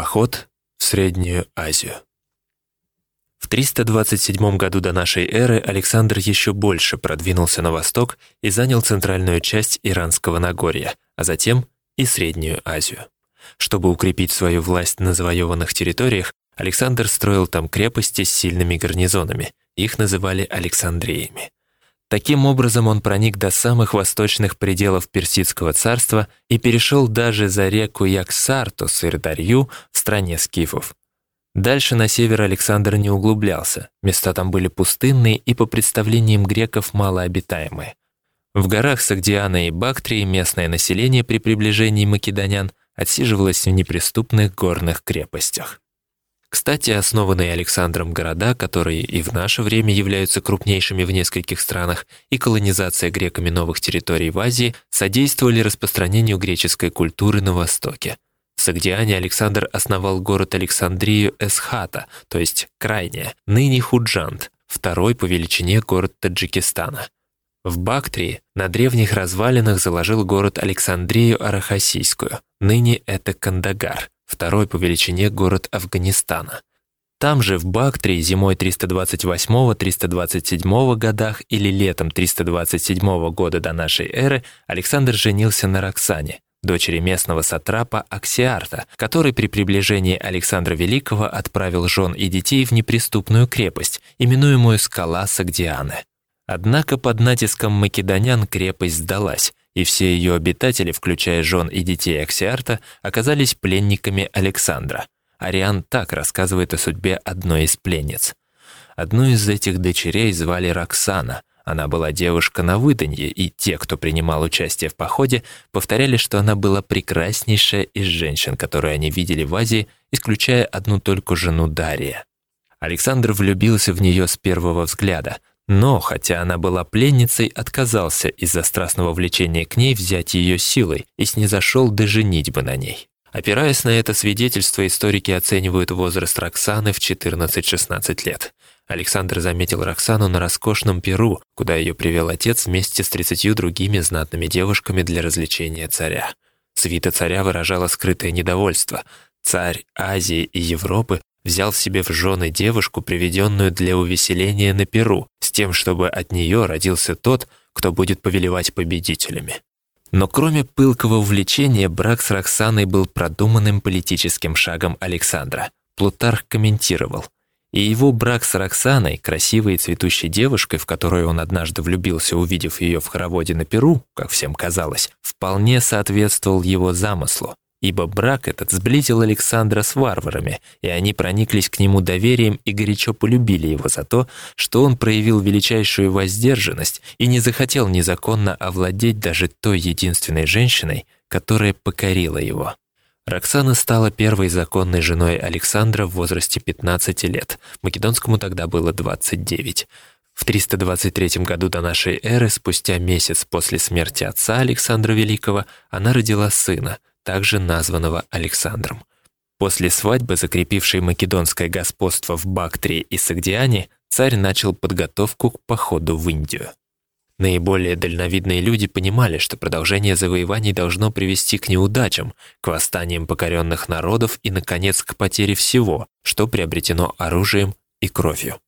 Поход в Среднюю Азию. В 327 году до нашей эры Александр еще больше продвинулся на восток и занял центральную часть Иранского Нагорья, а затем и Среднюю Азию. Чтобы укрепить свою власть на завоеванных территориях, Александр строил там крепости с сильными гарнизонами. Их называли Александриями. Таким образом он проник до самых восточных пределов Персидского царства и перешел даже за реку Яксарту с Ирдарью стране скифов. Дальше на север Александр не углублялся, места там были пустынные и по представлениям греков малообитаемые. В горах Сагдиана и Бактрии местное население при приближении македонян отсиживалось в неприступных горных крепостях. Кстати, основанные Александром города, которые и в наше время являются крупнейшими в нескольких странах, и колонизация греками новых территорий в Азии содействовали распространению греческой культуры на Востоке. В Сагдиане Александр основал город Александрию Эсхата, то есть крайняя, ныне Худжант, второй по величине город Таджикистана. В Бактрии на древних развалинах заложил город Александрию Арахасийскую, ныне это Кандагар, второй по величине город Афганистана. Там же, в Бактрии, зимой 328-327 годах или летом 327 года до нашей эры Александр женился на Роксане, дочери местного сатрапа Аксиарта, который при приближении Александра Великого отправил жен и детей в неприступную крепость, именуемую Скала Сагдианы. Однако под натиском македонян крепость сдалась, и все ее обитатели, включая жен и детей Аксиарта, оказались пленниками Александра. Ариан так рассказывает о судьбе одной из пленниц. Одну из этих дочерей звали Роксана. Она была девушка на выданье, и те, кто принимал участие в походе, повторяли, что она была прекраснейшая из женщин, которые они видели в Азии, исключая одну только жену Дария. Александр влюбился в нее с первого взгляда – но, хотя она была пленницей, отказался из-за страстного влечения к ней взять ее силой и снизошел до женитьбы на ней. Опираясь на это свидетельство, историки оценивают возраст Роксаны в 14-16 лет. Александр заметил Роксану на роскошном Перу, куда ее привел отец вместе с 30 другими знатными девушками для развлечения царя. Свита царя выражала скрытое недовольство. Царь Азии и Европы взял себе в жены девушку, приведенную для увеселения на Перу, с тем, чтобы от нее родился тот, кто будет повелевать победителями. Но кроме пылкого увлечения, брак с Роксаной был продуманным политическим шагом Александра. Плутарх комментировал, и его брак с Роксаной, красивой и цветущей девушкой, в которую он однажды влюбился, увидев ее в хороводе на Перу, как всем казалось, вполне соответствовал его замыслу ибо брак этот сблизил Александра с варварами, и они прониклись к нему доверием и горячо полюбили его за то, что он проявил величайшую воздержанность и не захотел незаконно овладеть даже той единственной женщиной, которая покорила его. Роксана стала первой законной женой Александра в возрасте 15 лет, Македонскому тогда было 29. В 323 году до нашей эры, спустя месяц после смерти отца Александра Великого, она родила сына – также названного Александром. После свадьбы, закрепившей македонское господство в Бактрии и Сагдиане, царь начал подготовку к походу в Индию. Наиболее дальновидные люди понимали, что продолжение завоеваний должно привести к неудачам, к восстаниям покоренных народов и, наконец, к потере всего, что приобретено оружием и кровью.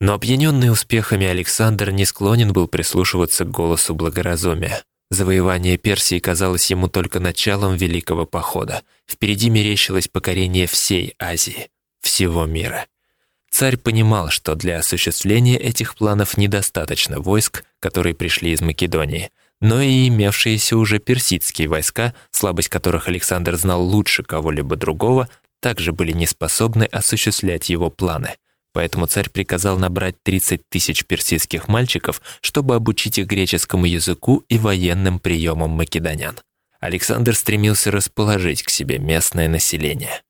Но опьяненный успехами Александр не склонен был прислушиваться к голосу благоразумия. Завоевание Персии казалось ему только началом Великого Похода. Впереди мерещилось покорение всей Азии, всего мира. Царь понимал, что для осуществления этих планов недостаточно войск, которые пришли из Македонии, но и имевшиеся уже персидские войска, слабость которых Александр знал лучше кого-либо другого, также были не способны осуществлять его планы – Поэтому царь приказал набрать 30 тысяч персидских мальчиков, чтобы обучить их греческому языку и военным приемам македонян. Александр стремился расположить к себе местное население.